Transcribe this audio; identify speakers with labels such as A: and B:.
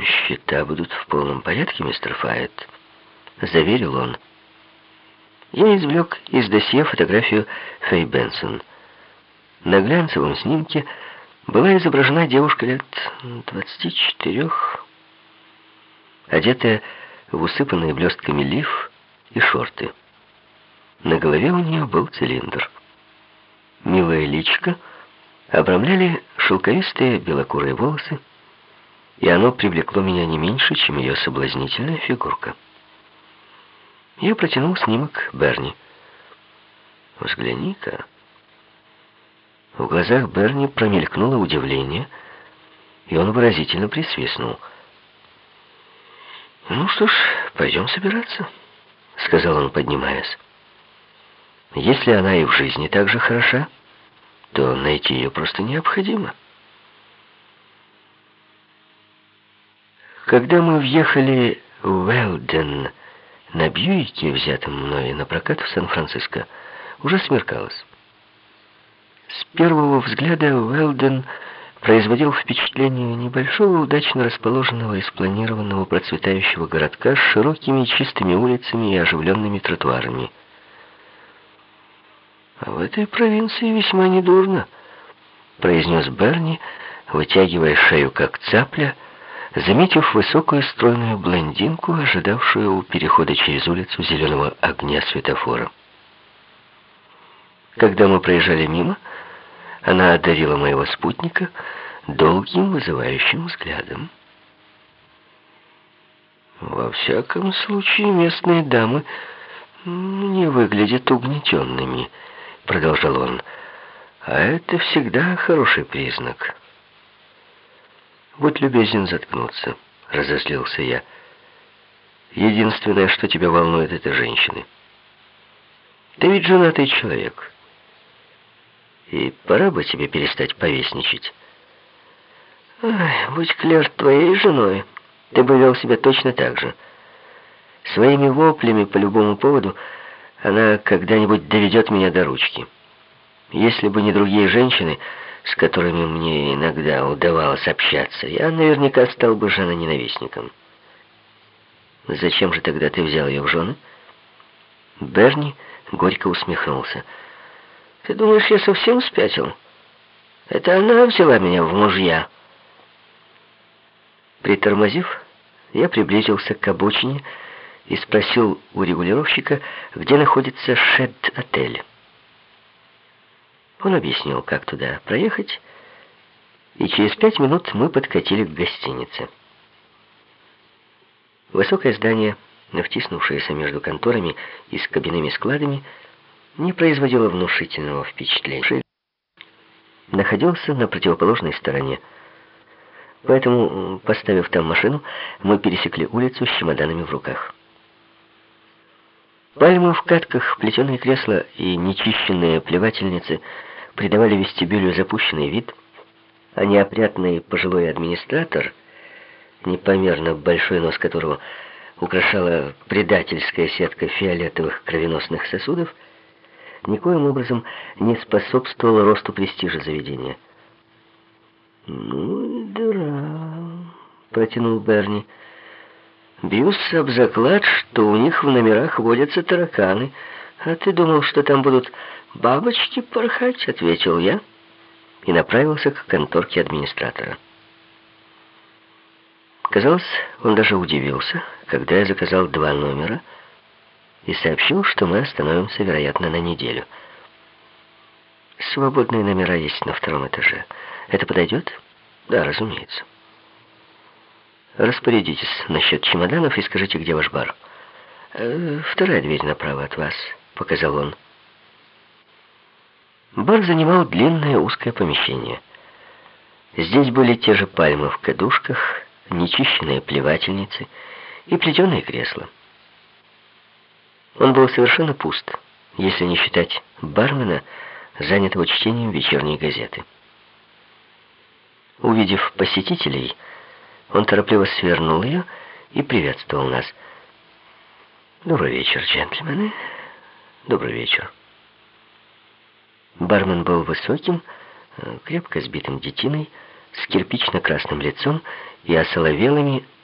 A: «Счета будут в полном порядке, мистер Файет», — заверил он. Я извлек из досье фотографию Фэй Бенсон. На глянцевом снимке была изображена девушка лет 24, одетая в усыпанные блестками лиф и шорты. На голове у нее был цилиндр. Милая личка обрамляли шелковистые белокурые волосы, и оно привлекло меня не меньше, чем ее соблазнительная фигурка. Я протянул снимок Берни. «Взгляни-ка». В глазах Берни промелькнуло удивление, и он выразительно присвистнул. «Ну что ж, пойдем собираться», — сказал он, поднимаясь. «Если она и в жизни так же хороша, то найти ее просто необходимо». Когда мы въехали в Уэлден на Бьюике, взятом мной на прокат в Сан-Франциско, уже смеркалось. С первого взгляда Уэлден производил впечатление небольшого, удачно расположенного и спланированного процветающего городка с широкими чистыми улицами и оживленными тротуарами. «А в этой провинции весьма недурно», — произнес Берни, вытягивая шею как цапля, — заметив высокую стройную блондинку, ожидавшую у перехода через улицу зеленого огня светофора. Когда мы проезжали мимо, она одарила моего спутника долгим вызывающим взглядом. Во всяком случае, местные дамы не выглядят угнетенными, продолжал он. А это всегда хороший признак. «Будь любезен заткнуться», — разозлился я. «Единственное, что тебя волнует, это женщины. Ты ведь женатый человек. И пора бы тебе перестать повесничать». «Ой, будь Клер твоей женой, ты бы вел себя точно так же. Своими воплями по любому поводу она когда-нибудь доведет меня до ручки. Если бы не другие женщины...» с которыми мне иногда удавалось общаться, я наверняка стал бы женоненавистником. Зачем же тогда ты взял ее в жены? Берни горько усмехнулся. Ты думаешь, я совсем спятил? Это она взяла меня в мужья. Притормозив, я приблизился к обочине и спросил у регулировщика, где находится шед-отель. Он объяснил, как туда проехать, и через пять минут мы подкатили к гостинице. Высокое здание, втиснувшееся между конторами и с складами, не производило внушительного впечатления. Находился на противоположной стороне. Поэтому, поставив там машину, мы пересекли улицу с чемоданами в руках. Пальмы в катках, плетеные кресла и нечищенные плевательницы — придавали вестибюлю запущенный вид, а неопрятный пожилой администратор, непомерно большой нос которого украшала предательская сетка фиолетовых кровеносных сосудов, никоим образом не способствовал росту престижа заведения. «Ну, дыра», — протянул Берни. «Бьюсь об заклад, что у них в номерах водятся тараканы, а ты думал, что там будут «Бабочки порхать», — ответил я и направился к конторке администратора. Казалось, он даже удивился, когда я заказал два номера и сообщил, что мы остановимся, вероятно, на неделю. Свободные номера есть на втором этаже. Это подойдет? Да, разумеется. Распорядитесь насчет чемоданов и скажите, где ваш бар. «Э, «Вторая дверь направо от вас», — показал он. Бар занимал длинное узкое помещение. Здесь были те же пальмы в кадушках, нечищенные плевательницы и плетеные кресла. Он был совершенно пуст, если не считать бармена, занятого чтением вечерней газеты. Увидев посетителей, он торопливо свернул ее и приветствовал нас. «Добрый вечер, джентльмены. Добрый вечер». Бармен был высоким, э, крепко сбитым детиной, с кирпично-красным лицом и осоловелыми,